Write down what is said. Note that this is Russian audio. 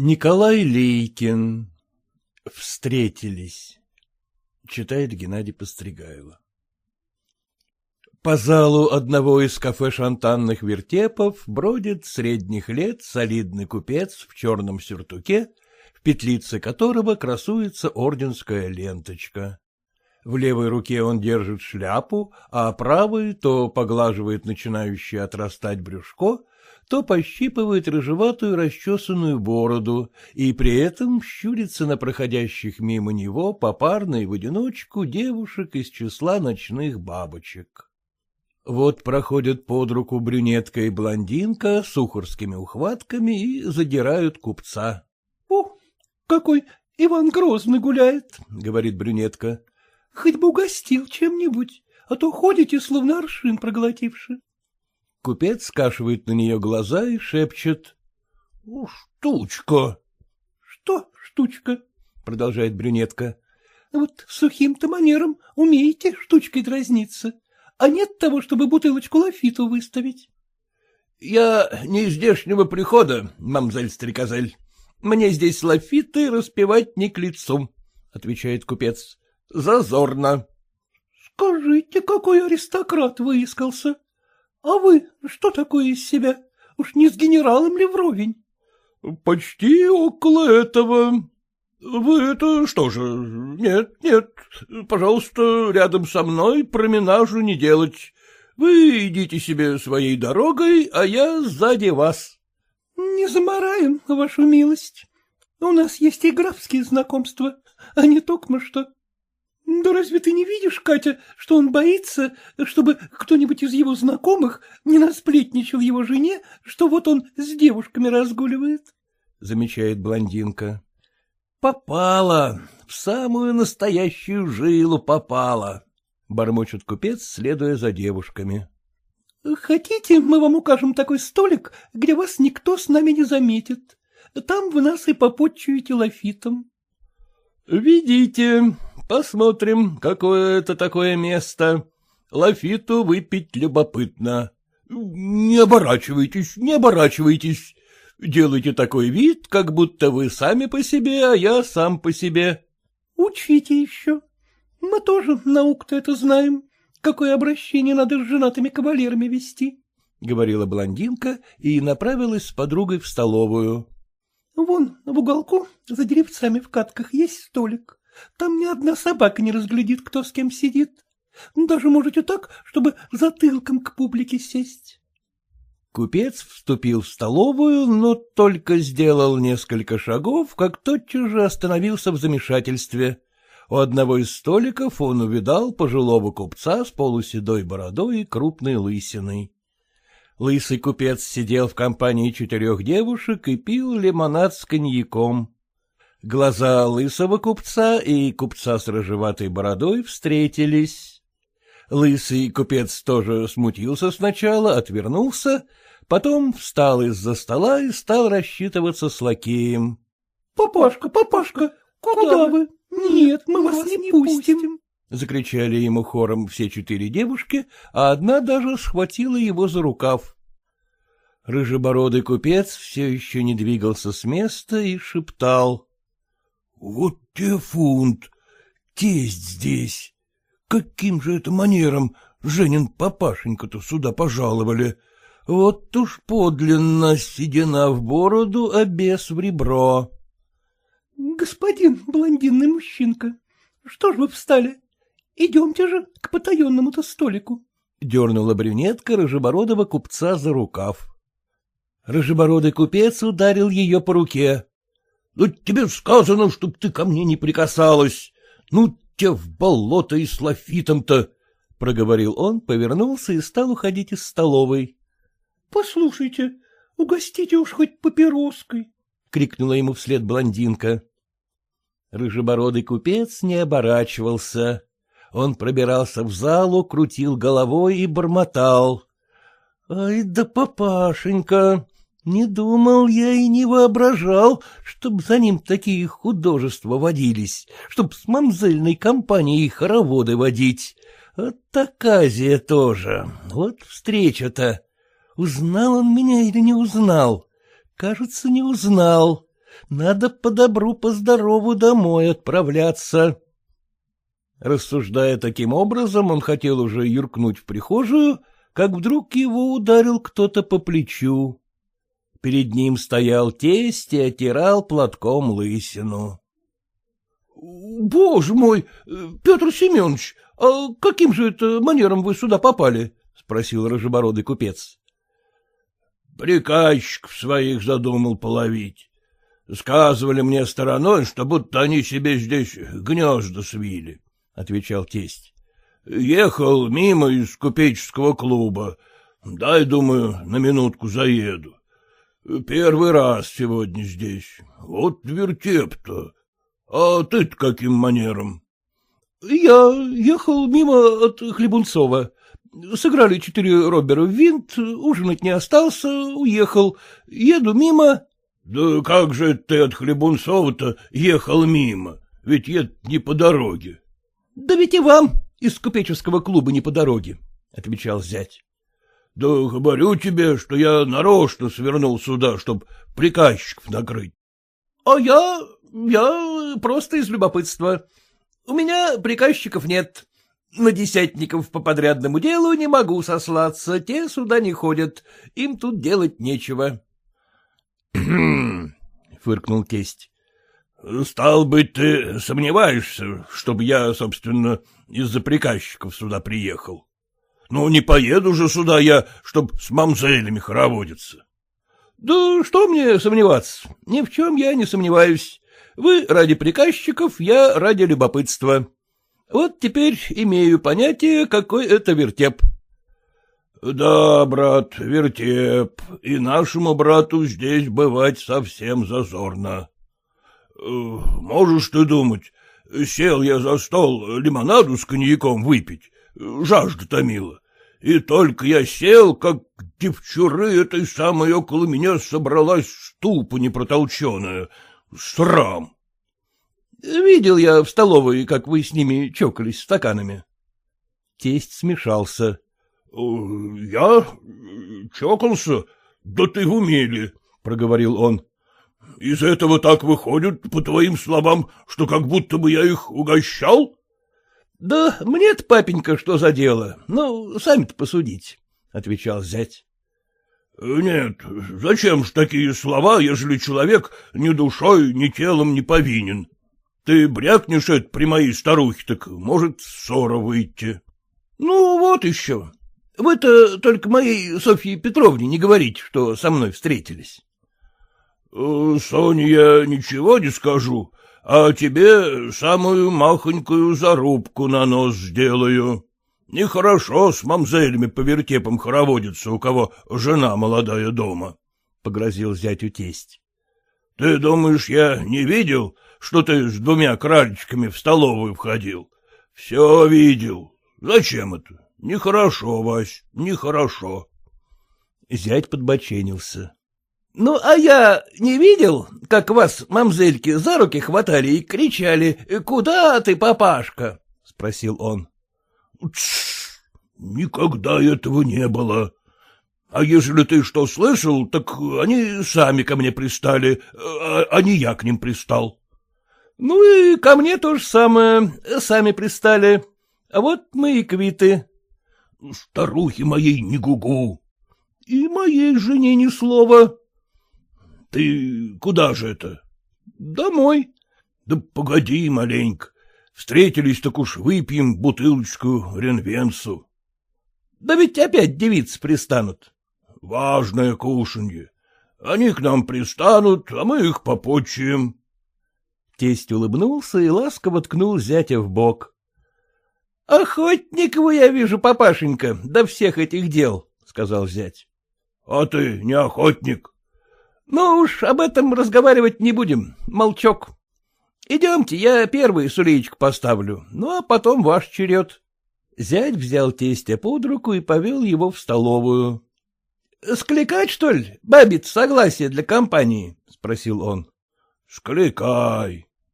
Николай Лейкин. Встретились. Читает Геннадий Постригайло. По залу одного из кафе шантанных вертепов бродит средних лет солидный купец в черном сюртуке, в петлице которого красуется орденская ленточка. В левой руке он держит шляпу, а правой то поглаживает начинающее отрастать брюшко, то пощипывает рыжеватую расчесанную бороду и при этом щурится на проходящих мимо него попарно и в одиночку девушек из числа ночных бабочек. Вот проходят под руку брюнетка и блондинка с ухорскими ухватками и задирают купца. — О, какой Иван Грозный гуляет, — говорит брюнетка. — Хоть бы угостил чем-нибудь, а то ходите, словно аршин проглотивши. Купец скашивает на нее глаза и шепчет. «Ну, — Штучка. — Что штучка? — продолжает брюнетка. — Вот сухим-то манером умеете штучкой дразниться, а нет того, чтобы бутылочку лафиту выставить. — Я не из здешнего прихода, мамзель-стрекозель. Мне здесь лафиты распевать не к лицу, — отвечает купец. — Зазорно. — Скажите, какой аристократ выискался? А вы что такое из себя? Уж не с генералом ли вровень? — Почти около этого. Вы это что же? Нет, нет, пожалуйста, рядом со мной променажу не делать. Вы идите себе своей дорогой, а я сзади вас. — Не замараем, вашу милость. У нас есть и графские знакомства, а не токмо что. Да разве ты не видишь, Катя, что он боится, чтобы кто-нибудь из его знакомых не насплетничал его жене, что вот он с девушками разгуливает? — замечает блондинка. — Попала, в самую настоящую жилу попала, — бормочет купец, следуя за девушками. — Хотите, мы вам укажем такой столик, где вас никто с нами не заметит. Там вы нас и попотчуете лафитом. — Видите, Посмотрим, какое это такое место. Лафиту выпить любопытно. Не оборачивайтесь, не оборачивайтесь. Делайте такой вид, как будто вы сами по себе, а я сам по себе. Учите еще. Мы тоже науку-то это знаем. Какое обращение надо с женатыми кавалерами вести, — говорила блондинка и направилась с подругой в столовую. — Вон в уголку за деревцами в катках есть столик. Там ни одна собака не разглядит, кто с кем сидит. Даже можете так, чтобы затылком к публике сесть. Купец вступил в столовую, но только сделал несколько шагов, как тотчас же остановился в замешательстве. У одного из столиков он увидал пожилого купца с полуседой бородой и крупной лысиной. Лысый купец сидел в компании четырех девушек и пил лимонад с коньяком. Глаза лысого купца и купца с рыжеватой бородой встретились. Лысый купец тоже смутился сначала, отвернулся, потом встал из-за стола и стал рассчитываться с лакеем. — Папашка, папашка, куда вы? Нет, мы вас не пустим. — закричали ему хором все четыре девушки, а одна даже схватила его за рукав. Рыжебородый купец все еще не двигался с места и шептал. Вот те фунт, тесть здесь. Каким же это манером Женин папашенька-то сюда пожаловали? Вот уж подлинно седина в бороду, а бес в ребро. — Господин блондинный мужчинка, что ж вы встали? Идемте же к потаенному-то столику. — дернула брюнетка рыжебородого купца за рукав. Рыжебородый купец ударил ее по руке. Ну, тебе сказано, чтоб ты ко мне не прикасалась. Ну, те в болото и с лафитом-то, — проговорил он, повернулся и стал уходить из столовой. — Послушайте, угостите уж хоть папироской, — крикнула ему вслед блондинка. Рыжебородый купец не оборачивался. Он пробирался в залу, крутил головой и бормотал. — Ай да папашенька! Не думал я и не воображал, чтоб за ним такие художества водились, чтоб с мамзельной компанией хороводы водить. Вот оказия тоже. Вот встреча-то. Узнал он меня или не узнал? Кажется, не узнал. надо по добру, по здорову домой отправляться. Рассуждая таким образом, он хотел уже юркнуть в прихожую, как вдруг его ударил кто-то по плечу. Перед ним стоял тесть и отирал платком лысину. — Боже мой, Петр Семенович, а каким же это манером вы сюда попали? — спросил рыжебородый купец. — Приказчиков своих задумал половить. Сказывали мне стороной, что будто они себе здесь гнезда свили, — отвечал тесть. — Ехал мимо из купеческого клуба. Дай, думаю, на минутку заеду. Первый раз сегодня здесь. Вот вертеп-то. А ты-то каким манером? — Я ехал мимо от Хлебунцова. Сыграли четыре робера в винт, ужинать не остался, уехал. Еду мимо. — Да как же ты от Хлебунцова-то ехал мимо? Ведь это не по дороге. — Да ведь и вам из купеческого клуба не по дороге, — отвечал зять. — Да говорю тебе, что я нарочно свернул сюда, чтоб приказчиков накрыть. — А я... я просто из любопытства. У меня приказчиков нет. На десятников по подрядному делу не могу сослаться, те сюда не ходят, им тут делать нечего. — фыркнул тесть. — Стал быть, ты сомневаешься, чтобы я, собственно, из-за приказчиков сюда приехал? Ну, не поеду же сюда я, чтоб с мамзелями хороводиться. — Да что мне сомневаться? Ни в чем я не сомневаюсь. Вы ради приказчиков, я ради любопытства. Вот теперь имею понятие, какой это вертеп. — Да, брат, вертеп, и нашему брату здесь бывать совсем зазорно. Э, можешь ты думать, сел я за стол лимонаду с коньяком выпить, жажда томила, и только я сел, как девчуры этой самой около меня собралась ступа непротолченая, срам. — Видел я в столовой, как вы с ними чокались стаканами. Тесть смешался. — Я? Чокался? Да ты в умели, — проговорил он. — Из этого так выходит, по твоим словам, что как будто бы я их угощал? — Да мне-то, папенька, что за дело? Ну, сами-то посудите, — отвечал зять. — Нет, зачем ж такие слова, ежели человек ни душой, ни телом не повинен? Ты брякнешь это при моей старухе, так может ссора выйти. — Ну, вот еще. Вы-то только моей Софье Петровне не говорите, что со мной встретились. Э, — Соне я ничего не скажу, а тебе самую махонькую зарубку на нос сделаю. Нехорошо с мамзелями по вертепам хороводиться, у кого жена молодая дома, — погрозил зятю тесть. — Ты думаешь, я не видел, что ты с двумя кралечками в столовую входил. Все видел. Зачем это? Нехорошо, Вась, нехорошо. Зять подбоченился. — Ну, а я не видел, как вас мамзельки за руки хватали и кричали «Куда ты, папашка?» — спросил он. — Тш, никогда этого не было. А ежели ты что слышал, так они сами ко мне пристали, а, а не я к ним пристал. Ну и ко мне то же самое, сами пристали. А вот мы и квиты. Старухи моей не гугу. И моей жене ни слова. Ты куда же это? Домой. Да погоди маленько. Встретились, так уж выпьем бутылочку ренвенсу. Да ведь опять девицы пристанут. Важное кушанье. Они к нам пристанут, а мы их попочуем. Тесть улыбнулся и ласково ткнул зятя в бок. — Охотник вы, я вижу, папашенька, до всех этих дел, — сказал зять. — А ты не охотник? — Ну уж об этом разговаривать не будем, молчок. Идемте, я первый сулеечку поставлю, ну а потом ваш черед. Зять взял тестя под руку и повел его в столовую. — Скликать, что ли, бабит согласие для компании? — спросил он. — Скликай.